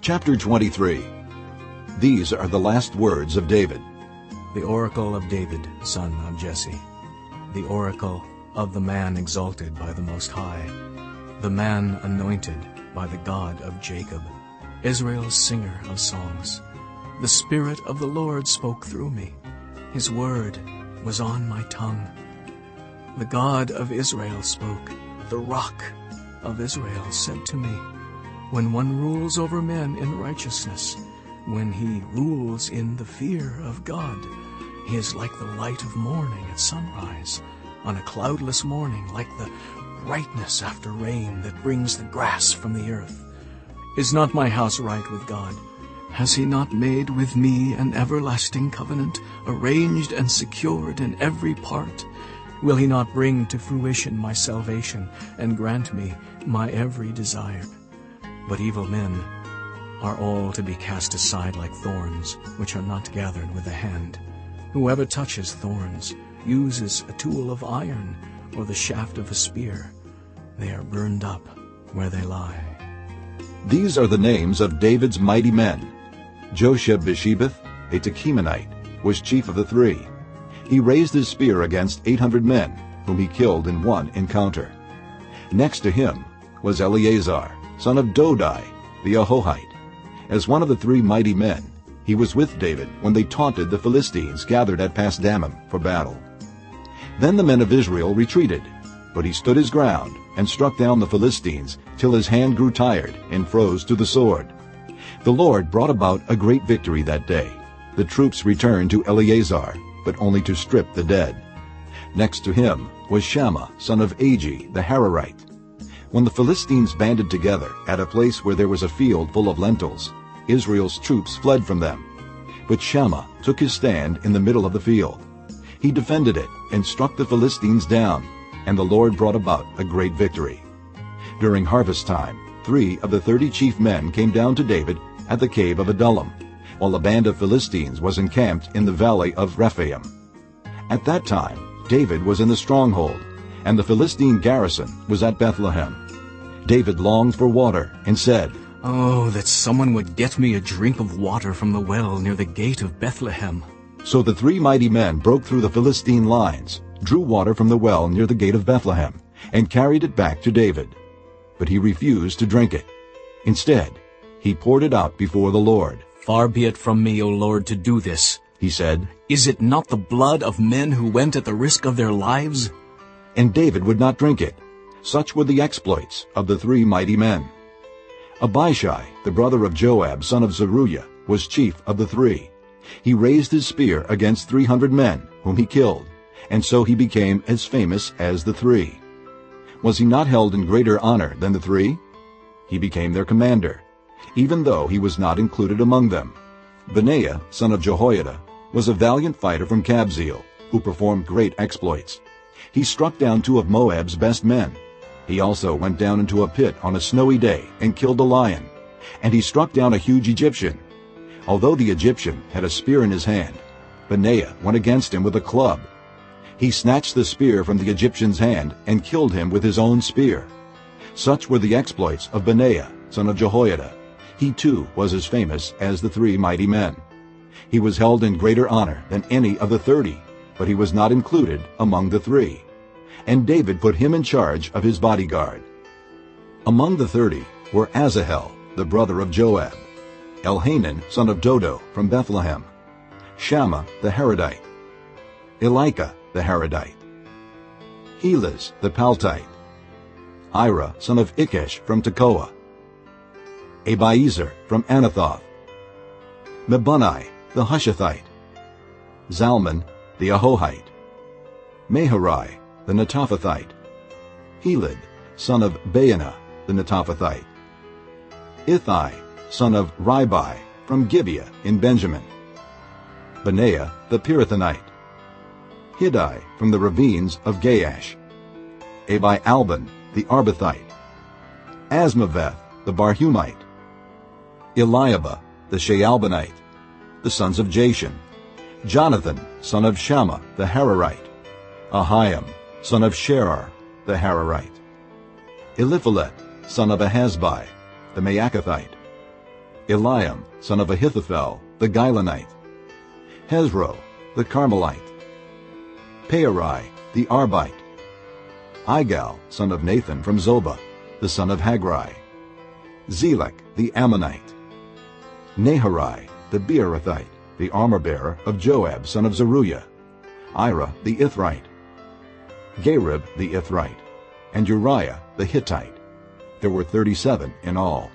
Chapter 23 These are the last words of David. The oracle of David, son of Jesse. The oracle of the man exalted by the Most High, the man anointed by the God of Jacob, Israel's singer of songs. The Spirit of the Lord spoke through me. His word was on my tongue. The God of Israel spoke. The rock of Israel said to me, When one rules over men in righteousness, when he rules in the fear of God, he is like the light of morning at sunrise, on a cloudless morning, like the brightness after rain that brings the grass from the earth. Is not my house right with God? Has he not made with me an everlasting covenant, arranged and secured in every part? Will he not bring to fruition my salvation and grant me my every desire? But evil men are all to be cast aside like thorns, which are not gathered with the hand. Whoever touches thorns uses a tool of iron or the shaft of a spear. They are burned up where they lie. These are the names of David's mighty men. Josheb-Basshebeth, a Tahkemonite, was chief of the three. He raised his spear against 800 men, whom he killed in one encounter. Next to him was Eleazar, son of Dodai, the Ahohite. As one of the three mighty men, he was with David when they taunted the Philistines gathered at Pasdammim for battle. Then the men of Israel retreated, but he stood his ground and struck down the Philistines till his hand grew tired and froze to the sword. The Lord brought about a great victory that day. The troops returned to Eleazar, but only to strip the dead. Next to him was Shammah, son of Agee, the Hararite. When the Philistines banded together at a place where there was a field full of lentils, Israel's troops fled from them. But Shammah took his stand in the middle of the field. He defended it and struck the Philistines down, and the Lord brought about a great victory. During harvest time, three of the thirty chief men came down to David at the cave of Adullam, while a band of Philistines was encamped in the valley of Rephaim. At that time, David was in the stronghold, and the Philistine garrison was at Bethlehem. David longed for water and said, Oh, that someone would get me a drink of water from the well near the gate of Bethlehem. So the three mighty men broke through the Philistine lines, drew water from the well near the gate of Bethlehem, and carried it back to David. But he refused to drink it. Instead, he poured it out before the Lord. Far be it from me, O Lord, to do this, he said. Is it not the blood of men who went at the risk of their lives? And David would not drink it. Such were the exploits of the three mighty men. Abishai, the brother of Joab, son of Zeruiah, was chief of the three. He raised his spear against three hundred men, whom he killed, and so he became as famous as the three. Was he not held in greater honor than the three? He became their commander, even though he was not included among them. Benaiah, son of Jehoiada, was a valiant fighter from Kabzeel, who performed great exploits. He struck down two of Moab's best men, he also went down into a pit on a snowy day and killed a lion, and he struck down a huge Egyptian. Although the Egyptian had a spear in his hand, Benaiah went against him with a club. He snatched the spear from the Egyptian's hand and killed him with his own spear. Such were the exploits of Benaiah, son of Jehoiada. He too was as famous as the three mighty men. He was held in greater honor than any of the thirty, but he was not included among the three and David put him in charge of his bodyguard. Among the thirty were Asahel, the brother of Joab, Elhanan, son of Dodo, from Bethlehem, Shammah the Harodite, Elika the Harodite, Helez the Paltite, Ira, son of Ikkesh, from Tekoa, Abiezer from Anathoth, Mebunnai the Hushathite, Zalmon the Ahohite, Maharai the Netophathite, Heled, son of Baanah, the Netophathite, Ithai, son of Ribai, from Gibeah in Benjamin, Benaiah the Pirathonite, Hiddai from the ravines of Gaash, Abi Albon the Arbathite, Azmaveth the Barhumite, Eliahba the Shaalbonite, the sons of Jashen, Jonathan son of Shammah the Hararite, Ahiam son of Sharar, the Hararite, Eliphelet, son of Ahasbai, the Maakathite, Eliam, son of Ahithophel, the Gilonite, Hezro, the Carmelite, Paarai, the Arbite, Igal, son of Nathan from Zobah, the son of Hagri, Zelek, the Ammonite, Naharai, the Beerothite, the armor-bearer of Joab, son of Zeruiah, Ira, the Ithrite, Gareb, the Ithrite, and Uriah, the Hittite. There were thirty-seven in all.